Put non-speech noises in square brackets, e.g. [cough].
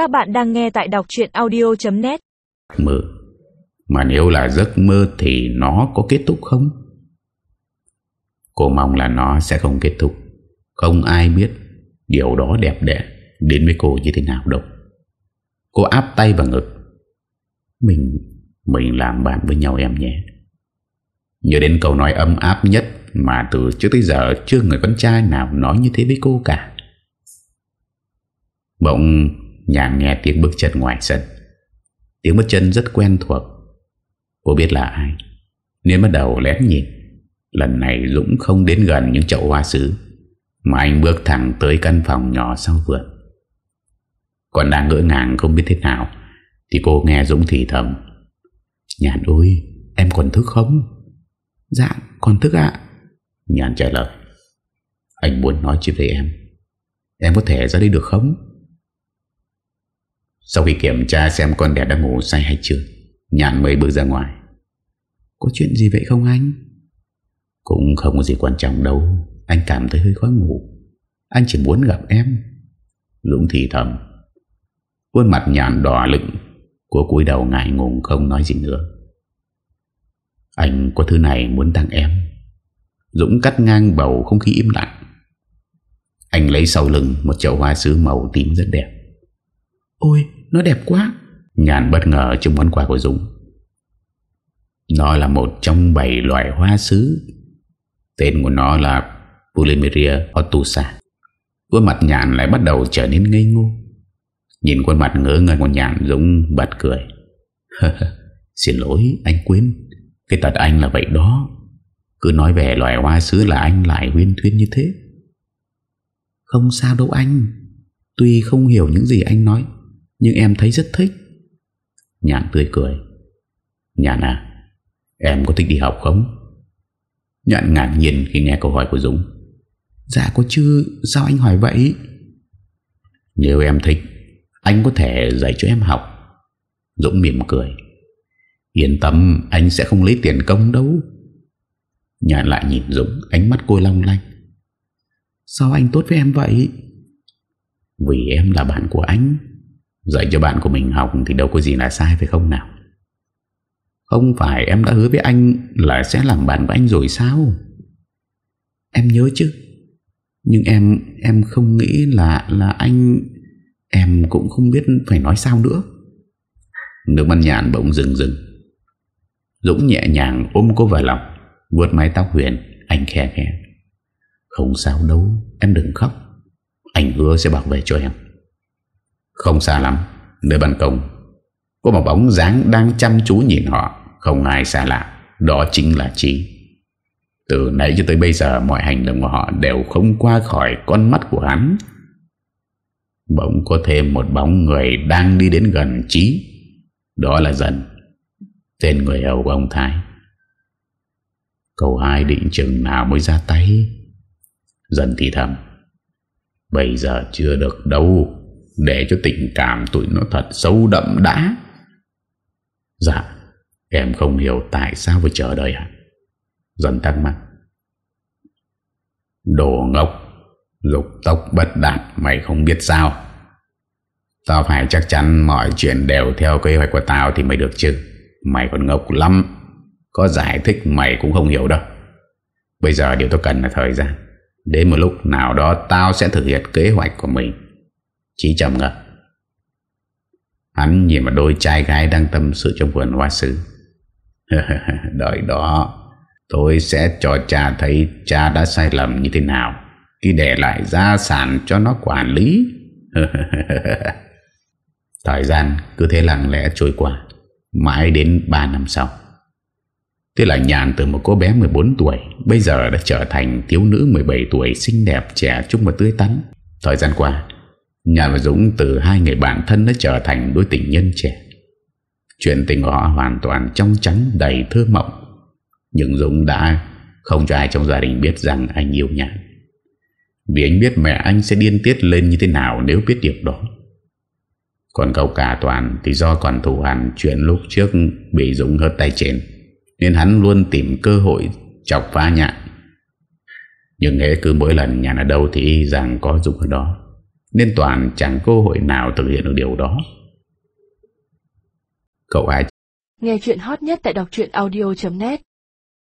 Các bạn đang nghe tại đọc chuyện audio.net Mơ. Mà nếu là giấc mơ thì nó có kết thúc không? Cô mong là nó sẽ không kết thúc. Không ai biết Điều đó đẹp đẽ Đến với cô như thế nào đâu. Cô áp tay vào ngực. Mình Mình làm bạn với nhau em nhé. Nhớ đến câu nói ấm áp nhất Mà từ trước tới giờ Chưa người con trai nào nói như thế với cô cả. Bỗng nhàn nghe tiếng bước chân ngoài sân. Tiếng bước chân rất quen thuộc. Cô biết là ai. Nên bắt đầu lén nhìn Lần này Dũng không đến gần những chậu hoa sứ, Mà anh bước thẳng tới căn phòng nhỏ sau vườn. Còn đang ngỡ ngàng không biết thế nào, Thì cô nghe Dũng thì thầm. Nhàn ơi, Em còn thức không? Dạ còn thức ạ. Nhàn trả lời. Anh muốn nói chuyện với em. Em có thể ra đây được không? Sau khi kiểm tra xem con đẹp đã ngủ say hay chưa Nhàn mới bước ra ngoài. Có chuyện gì vậy không anh? Cũng không có gì quan trọng đâu. Anh cảm thấy hơi khó ngủ. Anh chỉ muốn gặp em. Lũng thì thầm. Khuôn mặt nhàn đỏ lựng. Cô cúi đầu ngại ngùng không nói gì nữa. Anh có thứ này muốn tặng em. Dũng cắt ngang bầu không khí im lặng. Anh lấy sau lưng Một chậu hoa sứ màu tím rất đẹp. Ôi nó đẹp quá. Nhàn bất ngờ trong món quà của Dũng. Nó là một trong bảy loài hoa sứ. Tên của nó là Polymeria otusa Khuôn mặt nhàn lại bắt đầu trở nên ngây ngô. Nhìn khuôn mặt ngỡ ngẩn của nhàn Dũng bật cười. [laughs] Xin lỗi anh quên Cái tật anh là vậy đó. Cứ nói về loài hoa sứ là anh lại huyên thuyên như thế. Không sao đâu anh. Tuy không hiểu những gì anh nói Nhưng em thấy rất thích. Nhàn tươi cười. Nhàn à Em có thích đi học không? Nhàn ngạc nhiên khi nghe câu hỏi của Dũng. Dạ có chứ Sao anh hỏi vậy? Nếu em thích Anh có thể dạy cho em học. Dũng mỉm cười. Yên tâm anh sẽ không lấy tiền công đâu. Nhàn lại nhìn Dũng Ánh mắt cô long lanh. Sao anh tốt với em vậy? Vì em là bạn của anh Dạy cho bạn của mình học Thì đâu có gì là sai phải không nào. Không phải em đã hứa với anh Là sẽ làm bạn của anh rồi sao? Em nhớ chứ. Nhưng em Em không nghĩ là là anh, Em cũng không biết phải nói sao nữa. Nước mắt nhàn bỗng dừng dừng Dũng nhẹ nhàng ôm cô vào lòng, Vuốt mái tóc Huyền, Anh khe khe Không sao đâu, em đừng khóc. Anh hứa sẽ bảo vệ cho em. Không xa lắm, Nơi ban công, Có một bóng dáng đang chăm chú nhìn họ. Không ai xa lạ, Đó chính là Trí Từ nãy cho tới bây giờ, Mọi hành động của họ đều không qua khỏi con mắt của hắn. Bỗng có thêm một bóng người Đang đi đến gần Trí Đó là dần, Tên người hầu của ông Thái. Cậu hai định chừng nào mới ra tay? Dần thì thầm, Bây giờ chưa được đâu. Để cho tình cảm tụi nó thật sâu đậm đã. Dạ Em không hiểu tại sao phải chờ đợi à Dần thắc mắc. Đồ ngốc, Dục tốc bất đạt, Mày không biết sao. Tao phải chắc chắn mọi chuyện đều theo kế hoạch của tao thì mày được chứ. Mày còn ngốc lắm. Có giải thích mày cũng không hiểu đâu. Bây giờ điều tôi cần là thời gian. Đến một lúc nào đó Tao sẽ thực hiện kế hoạch của mình. Chí chậm ngập Hắn nhìn vào đôi trai gái Đang tâm sự trong vườn hoa sứ. [laughs] Đợi đó Tôi sẽ cho cha thấy Cha đã sai lầm như thế nào. Khi để lại gia sản cho nó quản lý. [laughs] Thời gian cứ thế lặng lẽ trôi qua Mãi đến 3 năm sau. Thế là nhàn từ một cô bé 14 tuổi Bây giờ đã trở thành thiếu nữ 17 tuổi Xinh đẹp, trẻ trung và tươi tắn. Thời gian qua nhà và Dũng từ hai người bạn thân Đã trở thành đôi tình nhân trẻ. Chuyện tình của họ hoàn toàn trong trắng Đầy thơ mộng. Nhưng Dũng đã không cho ai trong gia đình biết Rằng anh yêu nhàn Vì anh biết mẹ anh sẽ điên tiết lên như thế nào Nếu biết điều đó. Còn cậu cả toàn thì do còn thù hẳn chuyện lúc trước bị Dũng hớt tay trên, Nên hắn luôn tìm cơ hội chọc phá nhạn Nhưng hễ cứ mỗi lần nhàn ở đâu thì rằng có Dũng ở đó. Nên Toàn chẳng cơ hội nào thực hiện được điều đó. Cậu ai? Nghe chuyện hot nhất tại đọc audio.net